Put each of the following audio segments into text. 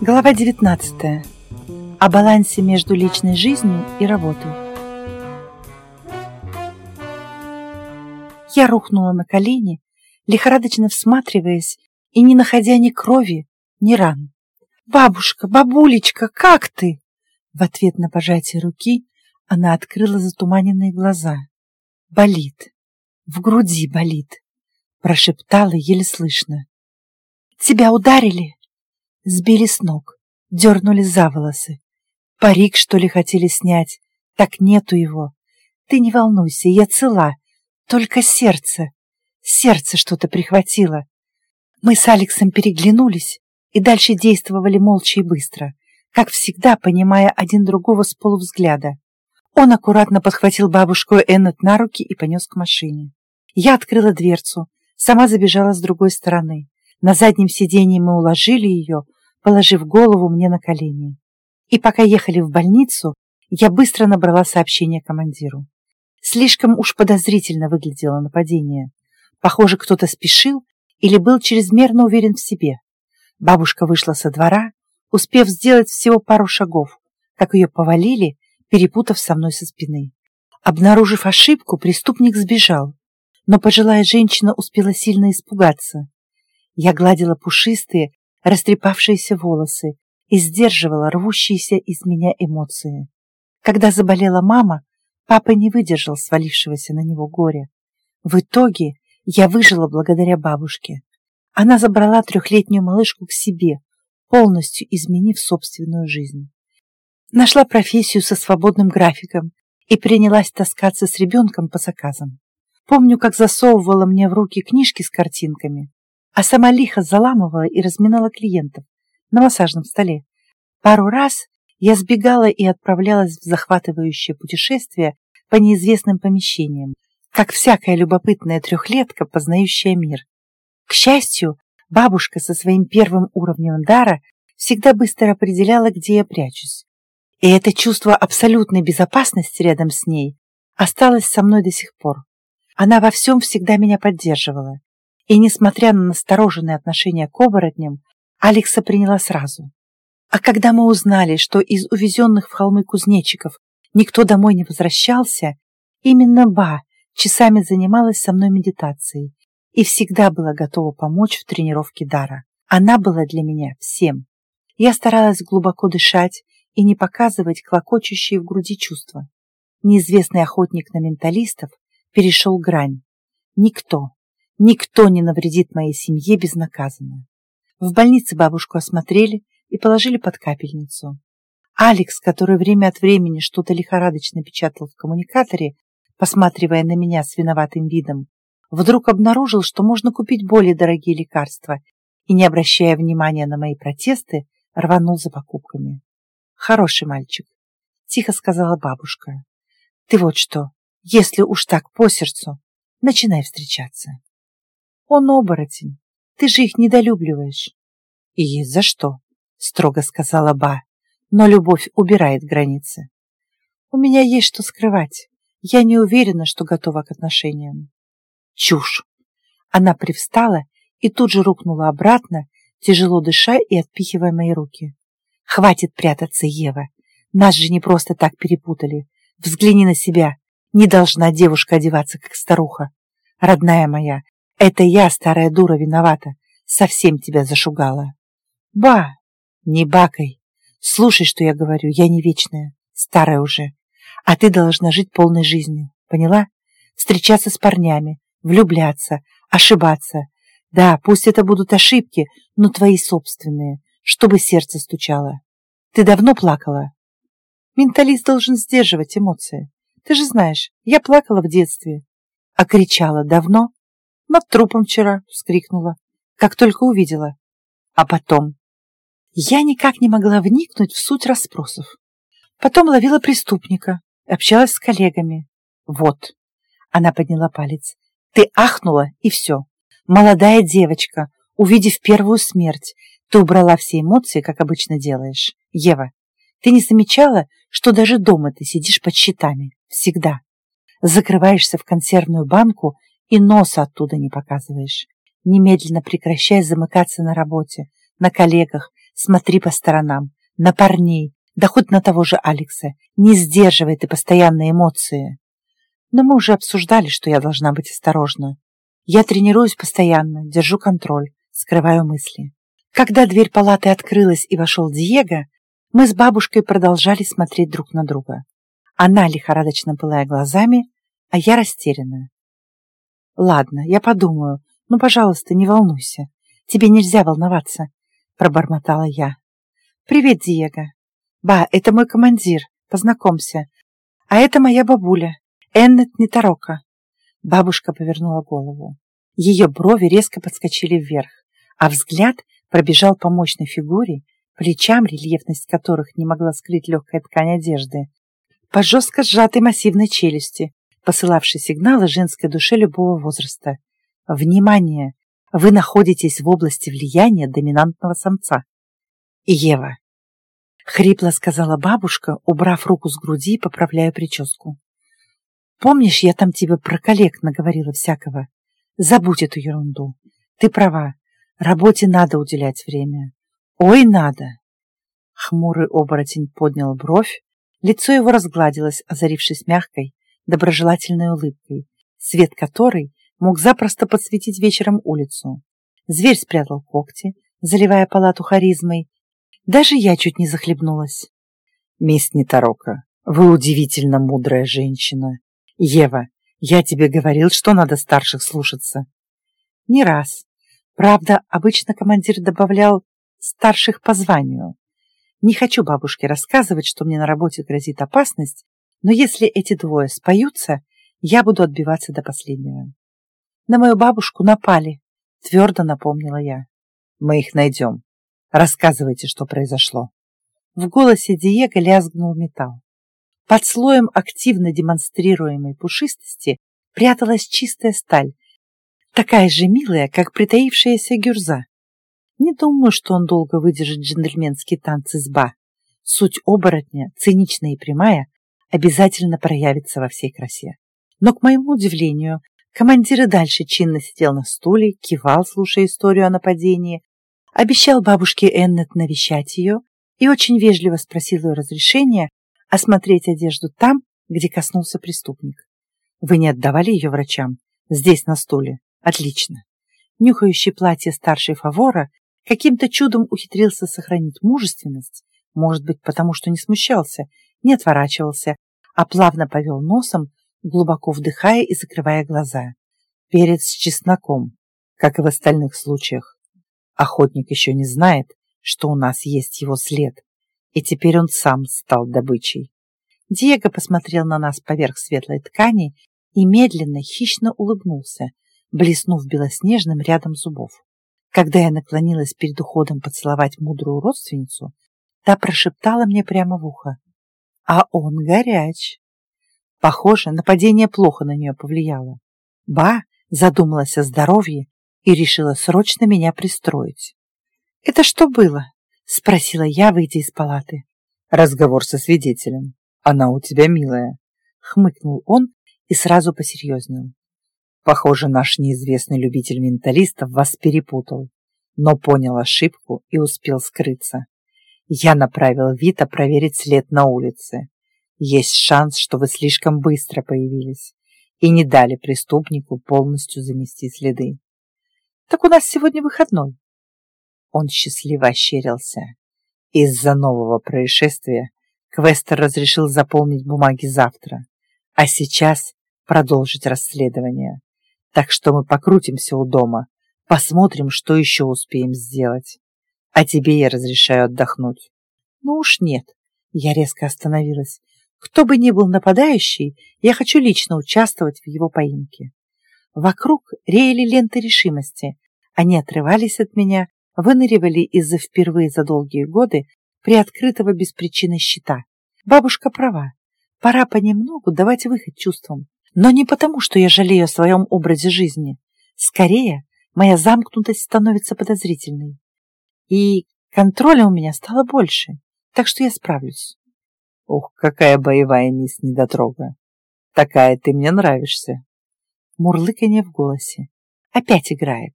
Глава 19. О балансе между личной жизнью и работой. Я рухнула на колени, лихорадочно всматриваясь и не находя ни крови, ни ран. «Бабушка, бабулечка, как ты?» В ответ на пожатие руки она открыла затуманенные глаза. «Болит. В груди болит», — прошептала еле слышно. «Тебя ударили?» Сбили с ног, дернули за волосы. Парик, что ли, хотели снять? Так нету его. Ты не волнуйся, я цела. Только сердце. Сердце что-то прихватило. Мы с Алексом переглянулись и дальше действовали молча и быстро, как всегда, понимая один другого с полувзгляда. Он аккуратно подхватил бабушку Эннет на руки и понес к машине. Я открыла дверцу, сама забежала с другой стороны. На заднем сиденье мы уложили ее, положив голову мне на колени. И пока ехали в больницу, я быстро набрала сообщение командиру. Слишком уж подозрительно выглядело нападение. Похоже, кто-то спешил или был чрезмерно уверен в себе. Бабушка вышла со двора, успев сделать всего пару шагов, как ее повалили, перепутав со мной со спины. Обнаружив ошибку, преступник сбежал, но пожилая женщина успела сильно испугаться. Я гладила пушистые, растрепавшиеся волосы и сдерживала рвущиеся из меня эмоции. Когда заболела мама, папа не выдержал свалившегося на него горя. В итоге я выжила благодаря бабушке. Она забрала трехлетнюю малышку к себе, полностью изменив собственную жизнь. Нашла профессию со свободным графиком и принялась таскаться с ребенком по заказам. Помню, как засовывала мне в руки книжки с картинками, а сама лихо заламывала и разминала клиентов на массажном столе. Пару раз я сбегала и отправлялась в захватывающее путешествие по неизвестным помещениям, как всякая любопытная трехлетка, познающая мир. К счастью, бабушка со своим первым уровнем дара всегда быстро определяла, где я прячусь. И это чувство абсолютной безопасности рядом с ней осталось со мной до сих пор. Она во всем всегда меня поддерживала. И, несмотря на настороженное отношение к оборотням, Алекса приняла сразу. А когда мы узнали, что из увезенных в холмы кузнечиков никто домой не возвращался, именно Ба часами занималась со мной медитацией и всегда была готова помочь в тренировке дара. Она была для меня всем. Я старалась глубоко дышать и не показывать клокочущие в груди чувства. Неизвестный охотник на менталистов перешел грань. Никто, Никто не навредит моей семье безнаказанно. В больнице бабушку осмотрели и положили под капельницу. Алекс, который время от времени что-то лихорадочно печатал в коммуникаторе, посматривая на меня с виноватым видом, вдруг обнаружил, что можно купить более дорогие лекарства и, не обращая внимания на мои протесты, рванул за покупками. «Хороший мальчик», — тихо сказала бабушка. «Ты вот что, если уж так по сердцу, начинай встречаться». Он оборотень. Ты же их недолюбливаешь. И есть за что, строго сказала Ба. Но любовь убирает границы. У меня есть что скрывать. Я не уверена, что готова к отношениям. Чушь. Она привстала и тут же рухнула обратно, тяжело дыша и отпихивая мои руки. Хватит прятаться, Ева. Нас же не просто так перепутали. Взгляни на себя. Не должна девушка одеваться, как старуха. Родная моя, это я, старая дура, виновата. Совсем тебя зашугала. Ба! Не бакай. Слушай, что я говорю. Я не вечная. Старая уже. А ты должна жить полной жизнью. Поняла? Встречаться с парнями, влюбляться, ошибаться. Да, пусть это будут ошибки, но твои собственные, чтобы сердце стучало. Ты давно плакала? Менталист должен сдерживать эмоции. Ты же знаешь, я плакала в детстве. А кричала давно? Над трупом вчера, вскрикнула, как только увидела. А потом... Я никак не могла вникнуть в суть расспросов. Потом ловила преступника, общалась с коллегами. Вот. Она подняла палец. Ты ахнула, и все. Молодая девочка, увидев первую смерть, ты убрала все эмоции, как обычно делаешь. Ева, ты не замечала, что даже дома ты сидишь под щитами? Всегда. Закрываешься в консервную банку и носа оттуда не показываешь. Немедленно прекращай замыкаться на работе, на коллегах, Смотри по сторонам, на парней, да хоть на того же Алекса. Не сдерживай ты постоянные эмоции. Но мы уже обсуждали, что я должна быть осторожна. Я тренируюсь постоянно, держу контроль, скрываю мысли. Когда дверь палаты открылась и вошел Диего, мы с бабушкой продолжали смотреть друг на друга. Она лихорадочно пылая глазами, а я растерянная. «Ладно, я подумаю. Ну, пожалуйста, не волнуйся. Тебе нельзя волноваться», — пробормотала я. «Привет, Диего. Ба, это мой командир. Познакомься. А это моя бабуля, Эннет Нетарока». Бабушка повернула голову. Ее брови резко подскочили вверх, а взгляд пробежал по мощной фигуре, плечам, рельефность которых не могла скрыть легкая ткань одежды, по жестко сжатой массивной челюсти, посылавшей сигналы женской душе любого возраста. Внимание! Вы находитесь в области влияния доминантного самца. Ева. Хрипло сказала бабушка, убрав руку с груди и поправляя прическу. Помнишь, я там тебе про коллег наговорила всякого? Забудь эту ерунду. Ты права. Работе надо уделять время. Ой, надо. Хмурый оборотень поднял бровь, лицо его разгладилось, озарившись мягкой, доброжелательной улыбкой, свет которой мог запросто подсветить вечером улицу. Зверь спрятал когти, заливая палату харизмой. Даже я чуть не захлебнулась. «Мисс Нетарока, вы удивительно мудрая женщина. Ева, я тебе говорил, что надо старших слушаться». «Не раз. Правда, обычно командир добавлял старших по званию. Не хочу бабушке рассказывать, что мне на работе грозит опасность, но если эти двое споются, я буду отбиваться до последнего. На мою бабушку напали, твердо напомнила я. Мы их найдем. Рассказывайте, что произошло. В голосе Диего лязгнул металл. Под слоем активно демонстрируемой пушистости пряталась чистая сталь, такая же милая, как притаившаяся гюрза. Не думаю, что он долго выдержит джентльменские танцы с ба. Суть оборотня, циничная и прямая, обязательно проявится во всей красе. Но, к моему удивлению, командир и дальше чинно сидел на стуле, кивал, слушая историю о нападении, обещал бабушке Эннет навещать ее и очень вежливо спросил ее разрешения осмотреть одежду там, где коснулся преступник. Вы не отдавали ее врачам? Здесь, на стуле. Отлично. Нюхающий платье старшей фавора каким-то чудом ухитрился сохранить мужественность, может быть, потому что не смущался, не отворачивался, а плавно повел носом, глубоко вдыхая и закрывая глаза. Перец с чесноком, как и в остальных случаях. Охотник еще не знает, что у нас есть его след, и теперь он сам стал добычей. Диего посмотрел на нас поверх светлой ткани и медленно, хищно улыбнулся, блеснув белоснежным рядом зубов. Когда я наклонилась перед уходом поцеловать мудрую родственницу, та прошептала мне прямо в ухо. А он горяч. Похоже, нападение плохо на нее повлияло. Ба задумалась о здоровье и решила срочно меня пристроить. «Это что было?» — спросила я, выйдя из палаты. «Разговор со свидетелем. Она у тебя милая», — хмыкнул он и сразу посерьезнел. «Похоже, наш неизвестный любитель менталистов вас перепутал, но понял ошибку и успел скрыться. Я направил Вита проверить след на улице. Есть шанс, что вы слишком быстро появились и не дали преступнику полностью замести следы. Так у нас сегодня выходной. Он счастливо ощерился. Из-за нового происшествия Квестер разрешил заполнить бумаги завтра, а сейчас продолжить расследование. Так что мы покрутимся у дома, посмотрим, что еще успеем сделать. А тебе я разрешаю отдохнуть. Ну уж нет. Я резко остановилась. Кто бы ни был нападающий, я хочу лично участвовать в его поимке. Вокруг реяли ленты решимости. Они отрывались от меня, выныривали из-за впервые за долгие годы приоткрытого без причины щита. Бабушка права. Пора понемногу давать выход чувствам. Но не потому, что я жалею о своем образе жизни. Скорее, моя замкнутость становится подозрительной. И контроля у меня стало больше, так что я справлюсь. Ух, какая боевая мисс недотрога. Такая ты мне нравишься. Мурлыканье в голосе. Опять играет.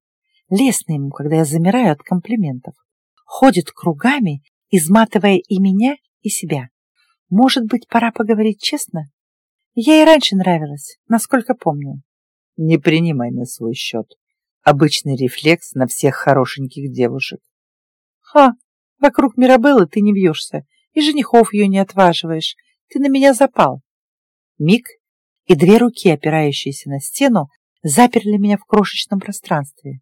Лестно ему, когда я замираю от комплиментов. ходит кругами, изматывая и меня, и себя. Может быть, пора поговорить честно? Я и раньше нравилась, насколько помню. Не принимай на свой счет. Обычный рефлекс на всех хорошеньких девушек. Ха, вокруг Мирабеллы ты не вьешься, и женихов ее не отваживаешь. Ты на меня запал. Миг, и две руки, опирающиеся на стену, заперли меня в крошечном пространстве.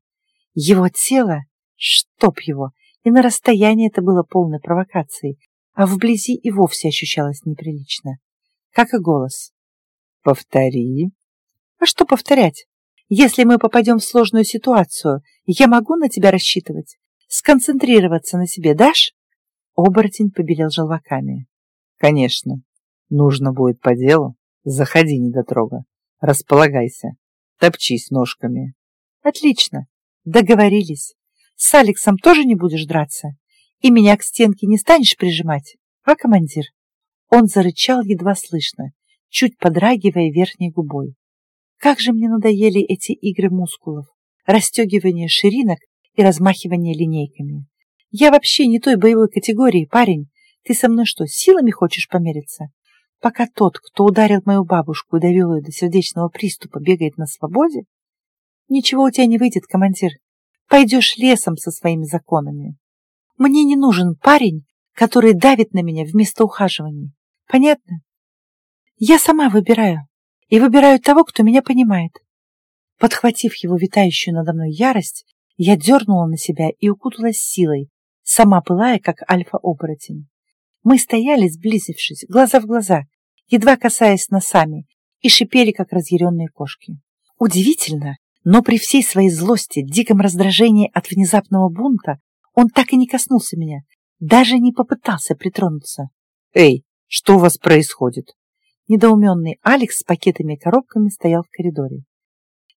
Его тело, чтоб его, и на расстоянии это было полной провокацией, а вблизи и вовсе ощущалось неприлично. Как и голос. «Повтори». «А что повторять? Если мы попадем в сложную ситуацию, я могу на тебя рассчитывать? Сконцентрироваться на себе дашь?» Оборотень побелел желваками. «Конечно. Нужно будет по делу. Заходи, недотрога. Располагайся. Топчись ножками». «Отлично. Договорились. С Алексом тоже не будешь драться? И меня к стенке не станешь прижимать, а, командир?» Он зарычал едва слышно, чуть подрагивая верхней губой. Как же мне надоели эти игры мускулов, расстегивание ширинок и размахивание линейками. Я вообще не той боевой категории, парень. Ты со мной что, силами хочешь помериться? Пока тот, кто ударил мою бабушку и довел ее до сердечного приступа, бегает на свободе? Ничего у тебя не выйдет, командир. Пойдешь лесом со своими законами. Мне не нужен парень, который давит на меня вместо ухаживаний. Понятно? Я сама выбираю. И выбираю того, кто меня понимает. Подхватив его витающую надо мной ярость, я дернула на себя и укуталась силой, сама пылая, как альфа-оборотень. Мы стояли, сблизившись, глаза в глаза, едва касаясь носами, и шипели, как разъяренные кошки. Удивительно, но при всей своей злости, диком раздражении от внезапного бунта, он так и не коснулся меня, даже не попытался притронуться. «Эй, что у вас происходит?» Недоуменный Алекс с пакетами и коробками стоял в коридоре.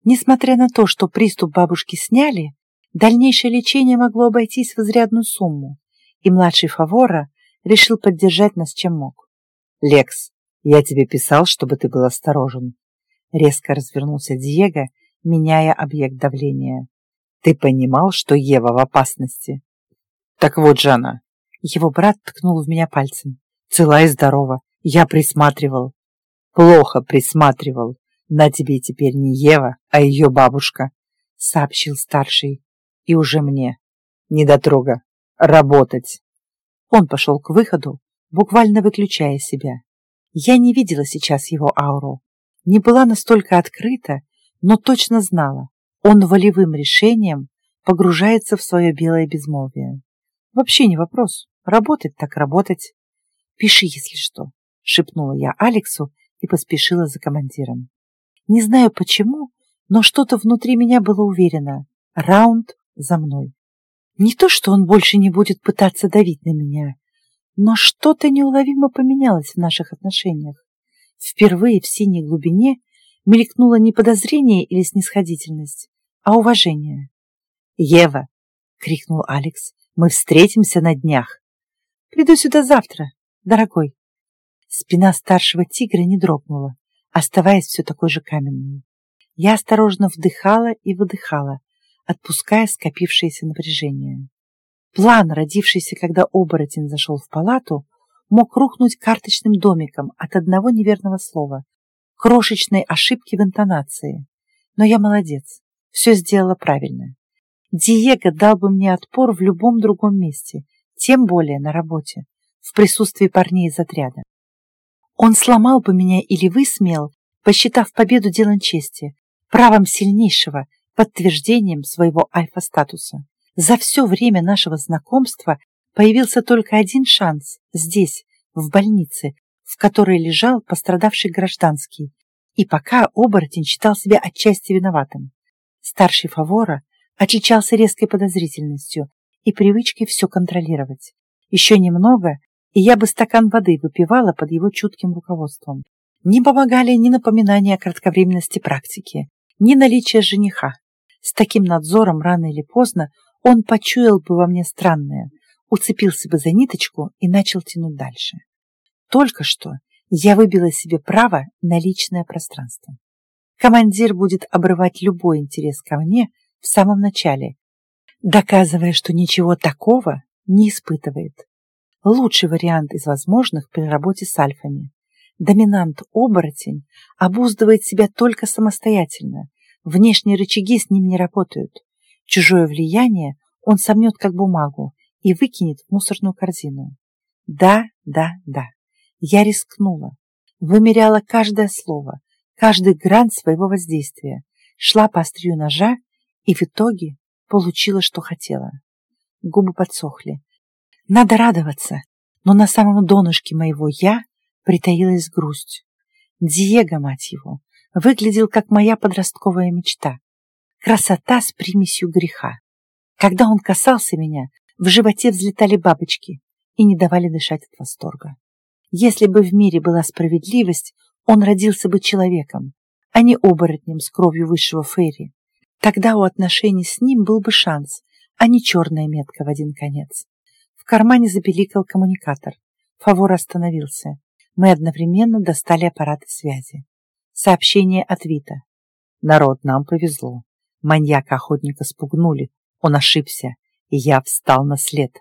Несмотря на то, что приступ бабушки сняли, дальнейшее лечение могло обойтись в изрядную сумму, и младший Фавора решил поддержать нас чем мог. «Лекс, я тебе писал, чтобы ты был осторожен». Резко развернулся Диего, меняя объект давления. «Ты понимал, что Ева в опасности?» «Так вот же она». Его брат ткнул в меня пальцем. «Цела и здорова. Я присматривал. Плохо присматривал. На тебе теперь не Ева, а ее бабушка, сообщил старший. И уже мне. Недотрога. Работать. Он пошел к выходу, буквально выключая себя. Я не видела сейчас его ауру. Не была настолько открыта, но точно знала. Он волевым решением погружается в свое белое безмолвие. Вообще не вопрос. Работать так работать. Пиши, если что, шепнула я Алексу и поспешила за командиром. Не знаю почему, но что-то внутри меня было уверено. Раунд за мной. Не то, что он больше не будет пытаться давить на меня, но что-то неуловимо поменялось в наших отношениях. Впервые в синей глубине мелькнуло не подозрение или снисходительность, а уважение. «Ева!» — крикнул Алекс. «Мы встретимся на днях!» «Приду сюда завтра, дорогой!» Спина старшего тигра не дрогнула, оставаясь все такой же каменной. Я осторожно вдыхала и выдыхала, отпуская скопившееся напряжение. План, родившийся, когда оборотень зашел в палату, мог рухнуть карточным домиком от одного неверного слова, крошечной ошибки в интонации. Но я молодец, все сделала правильно. Диего дал бы мне отпор в любом другом месте, тем более на работе, в присутствии парней из отряда. Он сломал бы меня или высмеял, посчитав победу делом чести, правом сильнейшего, подтверждением своего альфа-статуса. За все время нашего знакомства появился только один шанс здесь, в больнице, в которой лежал пострадавший гражданский, и пока оборотень считал себя отчасти виноватым. Старший Фавора отличался резкой подозрительностью и привычкой все контролировать. Еще немного, и я бы стакан воды выпивала под его чутким руководством. Не помогали ни напоминания о кратковременности практики, ни наличие жениха. С таким надзором рано или поздно он почуял бы во мне странное, уцепился бы за ниточку и начал тянуть дальше. Только что я выбила себе право на личное пространство. Командир будет обрывать любой интерес ко мне в самом начале, доказывая, что ничего такого не испытывает. Лучший вариант из возможных при работе с альфами. Доминант-оборотень обуздывает себя только самостоятельно. Внешние рычаги с ним не работают. Чужое влияние он сомнет как бумагу и выкинет в мусорную корзину. Да, да, да. Я рискнула. Вымеряла каждое слово, каждый грант своего воздействия, шла по острию ножа и в итоге получила, что хотела. Губы подсохли. Надо радоваться, но на самом донышке моего «я» притаилась грусть. Диего, мать его, выглядел как моя подростковая мечта. Красота с примесью греха. Когда он касался меня, в животе взлетали бабочки и не давали дышать от восторга. Если бы в мире была справедливость, он родился бы человеком, а не оборотнем с кровью высшего Фейри. Тогда у отношений с ним был бы шанс, а не черная метка в один конец. В кармане запеликал коммуникатор. Фавор остановился. Мы одновременно достали аппараты связи. Сообщение от Вита. Народ, нам повезло. Маньяка-охотника спугнули. Он ошибся, и я встал на след.